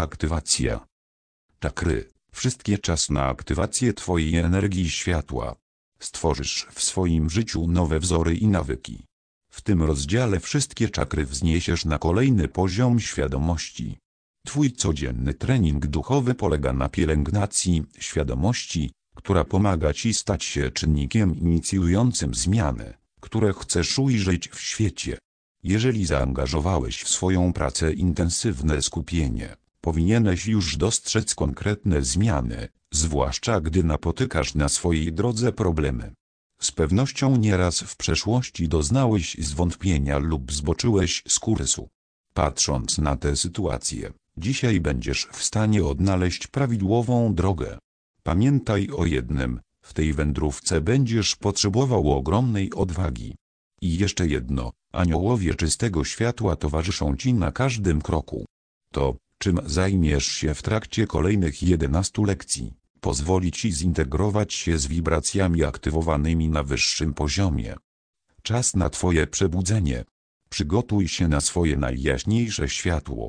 Aktywacja. Czakry. Wszystkie czas na aktywację Twojej energii światła. Stworzysz w swoim życiu nowe wzory i nawyki. W tym rozdziale wszystkie czakry wzniesiesz na kolejny poziom świadomości. Twój codzienny trening duchowy polega na pielęgnacji świadomości, która pomaga Ci stać się czynnikiem inicjującym zmiany, które chcesz ujrzeć w świecie. Jeżeli zaangażowałeś w swoją pracę intensywne skupienie, powinieneś już dostrzec konkretne zmiany, zwłaszcza gdy napotykasz na swojej drodze problemy. Z pewnością nieraz w przeszłości doznałeś zwątpienia lub zboczyłeś z kursu. Patrząc na tę sytuację, dzisiaj będziesz w stanie odnaleźć prawidłową drogę. Pamiętaj o jednym, w tej wędrówce będziesz potrzebował ogromnej odwagi. I jeszcze jedno, aniołowie czystego światła towarzyszą Ci na każdym kroku. To, czym zajmiesz się w trakcie kolejnych 11 lekcji, pozwoli Ci zintegrować się z wibracjami aktywowanymi na wyższym poziomie. Czas na Twoje przebudzenie. Przygotuj się na swoje najjaśniejsze światło,